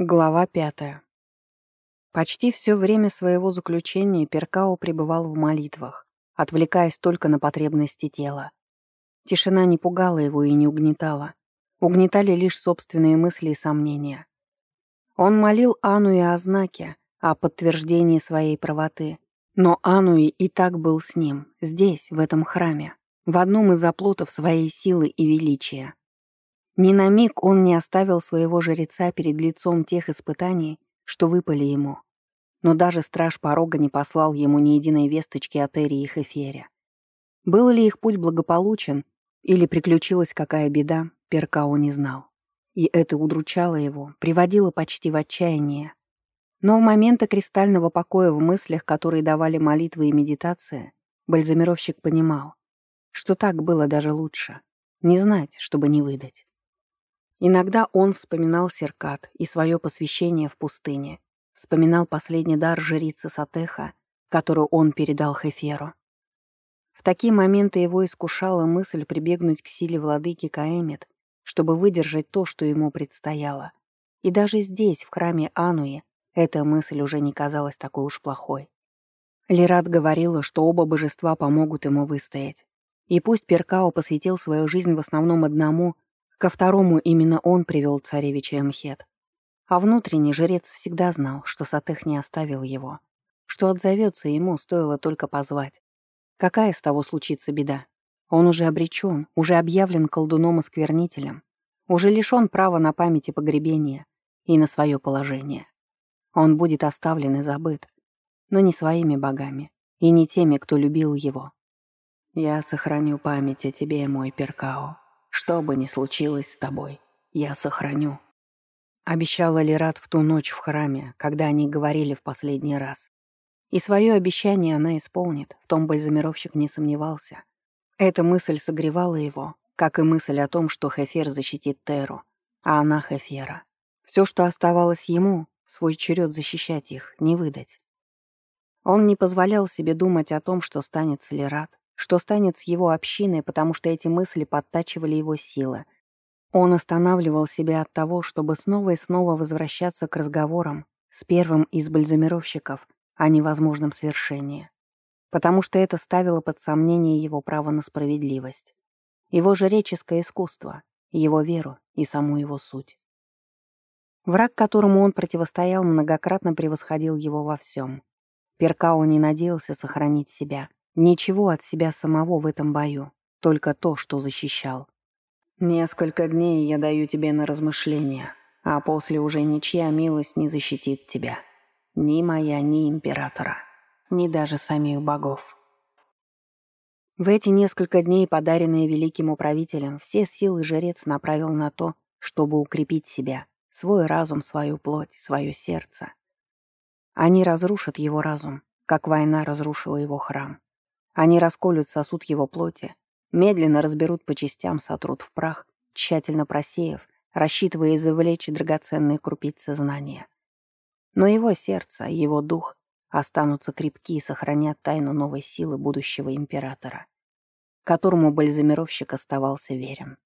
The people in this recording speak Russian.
Глава пятая. Почти все время своего заключения Перкао пребывал в молитвах, отвлекаясь только на потребности тела. Тишина не пугала его и не угнетала. Угнетали лишь собственные мысли и сомнения. Он молил Ануи о знаке, о подтверждении своей правоты. Но Ануи и так был с ним, здесь, в этом храме, в одном из оплотов своей силы и величия. Ни на миг он не оставил своего жреца перед лицом тех испытаний, что выпали ему. Но даже страж порога не послал ему ни единой весточки от Эри и Хефере. Был ли их путь благополучен, или приключилась какая беда, Перкао не знал. И это удручало его, приводило почти в отчаяние. Но в моменты кристального покоя в мыслях, которые давали молитвы и медитация, бальзамировщик понимал, что так было даже лучше. Не знать, чтобы не выдать. Иногда он вспоминал Серкат и свое посвящение в пустыне, вспоминал последний дар жрицы Сатеха, которую он передал Хеферу. В такие моменты его искушала мысль прибегнуть к силе владыки Каэмет, чтобы выдержать то, что ему предстояло. И даже здесь, в храме Ануи, эта мысль уже не казалась такой уж плохой. Лират говорила, что оба божества помогут ему выстоять. И пусть Перкао посвятил свою жизнь в основном одному — Ко второму именно он привел царевича Эмхет. А внутренний жрец всегда знал, что Сатых не оставил его, что отзовется ему, стоило только позвать. Какая с того случится беда? Он уже обречен, уже объявлен колдуном-осквернителем, уже лишен права на память и погребение и на свое положение. Он будет оставлен и забыт, но не своими богами и не теми, кто любил его. «Я сохраню память о тебе, мой Перкао», что бы ни случилось с тобой, я сохраню». Обещала Лерат в ту ночь в храме, когда они говорили в последний раз. И свое обещание она исполнит, в том бальзамировщик не сомневался. Эта мысль согревала его, как и мысль о том, что Хефер защитит Теру, а она Хефера. Все, что оставалось ему, свой черед защищать их, не выдать. Он не позволял себе думать о том, что станет с Лерат, что станет с его общиной, потому что эти мысли подтачивали его силы. Он останавливал себя от того, чтобы снова и снова возвращаться к разговорам с первым из бальзамировщиков о невозможном свершении. Потому что это ставило под сомнение его право на справедливость, его жреческое искусство, его веру и саму его суть. Враг, которому он противостоял, многократно превосходил его во всем. Перкао не надеялся сохранить себя — Ничего от себя самого в этом бою, только то, что защищал. «Несколько дней я даю тебе на размышления, а после уже ничья милость не защитит тебя. Ни моя, ни императора, ни даже самих богов». В эти несколько дней, подаренные великим управителем, все силы жрец направил на то, чтобы укрепить себя, свой разум, свою плоть, свое сердце. Они разрушат его разум, как война разрушила его храм. Они расколют сосуд его плоти, медленно разберут по частям, сотрут в прах, тщательно просеяв, рассчитывая извлечь драгоценные крупицы знания. Но его сердце, его дух останутся крепки и сохранят тайну новой силы будущего императора, которому бальзамировщик оставался верен.